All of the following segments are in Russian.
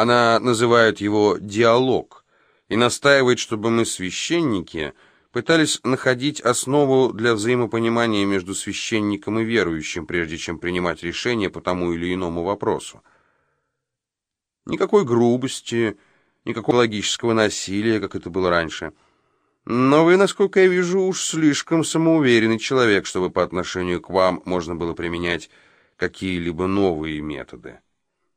Она называет его «диалог» и настаивает, чтобы мы, священники, пытались находить основу для взаимопонимания между священником и верующим, прежде чем принимать решение по тому или иному вопросу. Никакой грубости, никакого логического насилия, как это было раньше. Но вы, насколько я вижу, уж слишком самоуверенный человек, чтобы по отношению к вам можно было применять какие-либо новые методы.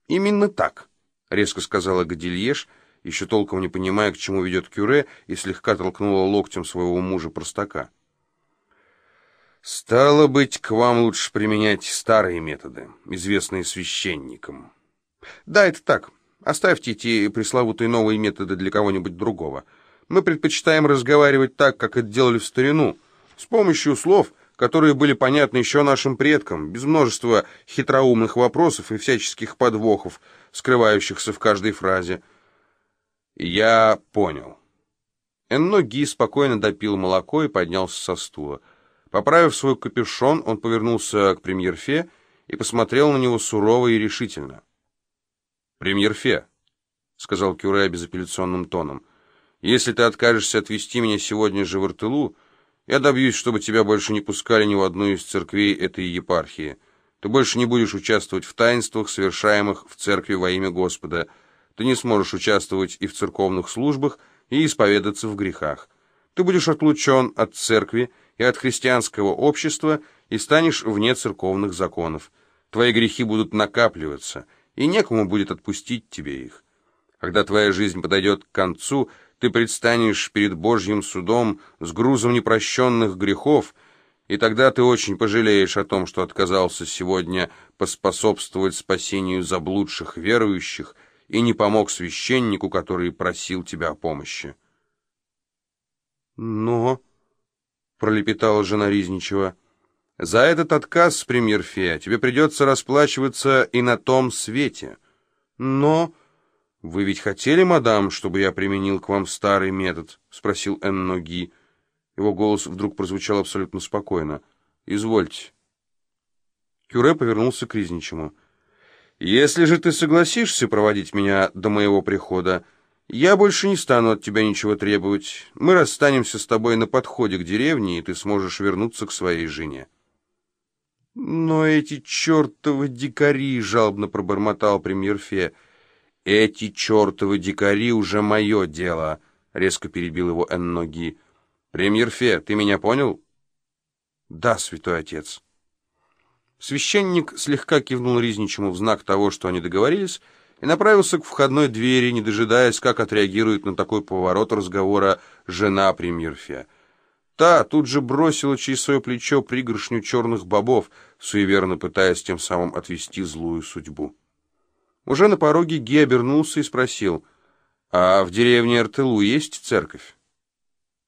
Именно так, резко сказала Гадильеш, еще толком не понимая, к чему ведет Кюре, и слегка толкнула локтем своего мужа-простака. «Стало быть, к вам лучше применять старые методы, известные священникам». «Да, это так. Оставьте эти пресловутые новые методы для кого-нибудь другого. Мы предпочитаем разговаривать так, как это делали в старину, с помощью слов, которые были понятны еще нашим предкам, без множества хитроумных вопросов и всяческих подвохов, скрывающихся в каждой фразе. «Я понял». Энно Ги спокойно допил молоко и поднялся со стула. Поправив свой капюшон, он повернулся к премьер-фе и посмотрел на него сурово и решительно. «Премьер-фе», — сказал Кюре безапелляционным тоном, — «если ты откажешься отвезти меня сегодня же в Артылу, я добьюсь, чтобы тебя больше не пускали ни в одну из церквей этой епархии. Ты больше не будешь участвовать в таинствах, совершаемых в церкви во имя Господа. Ты не сможешь участвовать и в церковных службах, и исповедаться в грехах. Ты будешь отлучен от церкви и от христианского общества и станешь вне церковных законов. Твои грехи будут накапливаться — и некому будет отпустить тебе их. Когда твоя жизнь подойдет к концу, ты предстанешь перед Божьим судом с грузом непрощенных грехов, и тогда ты очень пожалеешь о том, что отказался сегодня поспособствовать спасению заблудших верующих и не помог священнику, который просил тебя о помощи. «Но...» — пролепетала жена Ризничева — за этот отказ, премьер-фея, тебе придется расплачиваться и на том свете. Но... Вы ведь хотели, мадам, чтобы я применил к вам старый метод? Спросил Энноги. Его голос вдруг прозвучал абсолютно спокойно. Извольте. Кюре повернулся к Ризничему. «Если же ты согласишься проводить меня до моего прихода, я больше не стану от тебя ничего требовать. Мы расстанемся с тобой на подходе к деревне, и ты сможешь вернуться к своей жене». «Но эти чертовы дикари!» — жалобно пробормотал премьер-фе. «Эти чертовы дикари уже мое дело!» — резко перебил его Энноги. «Премьер-фе, ты меня понял?» «Да, святой отец». Священник слегка кивнул Ризничему в знак того, что они договорились, и направился к входной двери, не дожидаясь, как отреагирует на такой поворот разговора жена премьер-фе. Та тут же бросила через свое плечо пригоршню черных бобов, суеверно пытаясь тем самым отвести злую судьбу. Уже на пороге Ги обернулся и спросил, «А в деревне Артелу есть церковь?»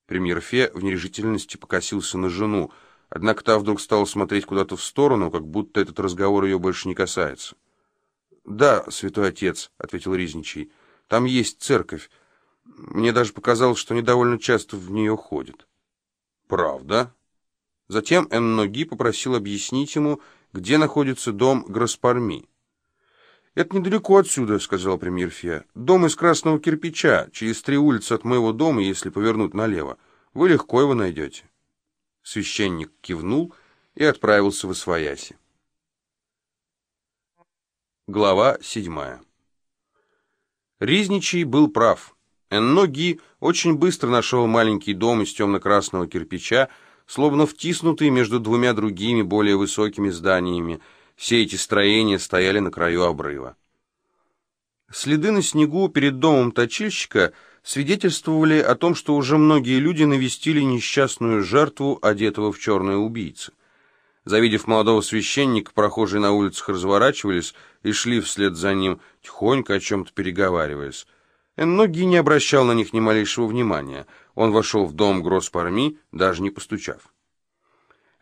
Премьер Фе в нерешительности покосился на жену, однако та вдруг стала смотреть куда-то в сторону, как будто этот разговор ее больше не касается. «Да, святой отец», — ответил Ризничий, — «там есть церковь. Мне даже показалось, что они довольно часто в нее ходят». «Правда?» Затем Энноги попросил объяснить ему, где находится дом Граспарми. «Это недалеко отсюда», — сказал премьер Фе. «Дом из красного кирпича, через три улицы от моего дома, если повернуть налево. Вы легко его найдете». Священник кивнул и отправился в Освояси. Глава седьмая Ризничий был прав. Энноги очень быстро нашел маленький дом из темно-красного кирпича, словно втиснутый между двумя другими, более высокими зданиями. Все эти строения стояли на краю обрыва. Следы на снегу перед домом точильщика свидетельствовали о том, что уже многие люди навестили несчастную жертву, одетого в черное убийцы. Завидев молодого священника, прохожие на улицах разворачивались и шли вслед за ним, тихонько о чем-то переговариваясь. Энноги не обращал на них ни малейшего внимания. Он вошел в дом Гросс-Парми, даже не постучав.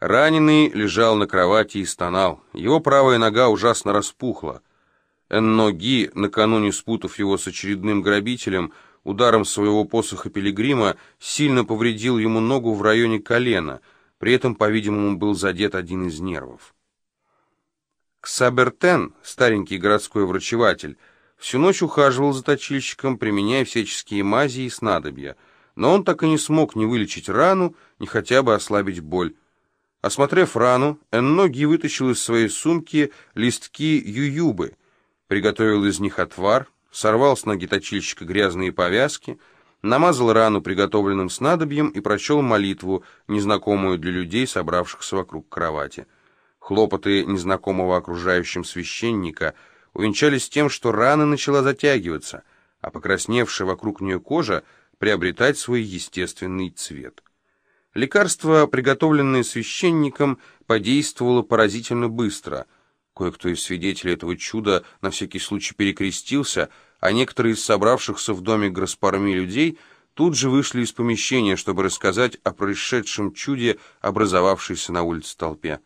Раненый лежал на кровати и стонал. Его правая нога ужасно распухла. Энноги, накануне спутав его с очередным грабителем, ударом своего посоха пилигрима сильно повредил ему ногу в районе колена, при этом, по-видимому, был задет один из нервов. Ксабертен, старенький городской врачеватель, Всю ночь ухаживал за точильщиком, применяя всяческие мази и снадобья, но он так и не смог ни вылечить рану, ни хотя бы ослабить боль. Осмотрев рану, Энноги вытащил из своей сумки листки ююбы, приготовил из них отвар, сорвал с ноги точильщика грязные повязки, намазал рану приготовленным снадобьем и прочел молитву, незнакомую для людей, собравшихся вокруг кровати. Хлопоты незнакомого окружающим священника увенчались тем, что рана начала затягиваться, а покрасневшая вокруг нее кожа приобретать свой естественный цвет. Лекарство, приготовленное священником, подействовало поразительно быстро. Кое-кто из свидетелей этого чуда на всякий случай перекрестился, а некоторые из собравшихся в доме Граспарми людей тут же вышли из помещения, чтобы рассказать о происшедшем чуде, образовавшейся на улице толпе.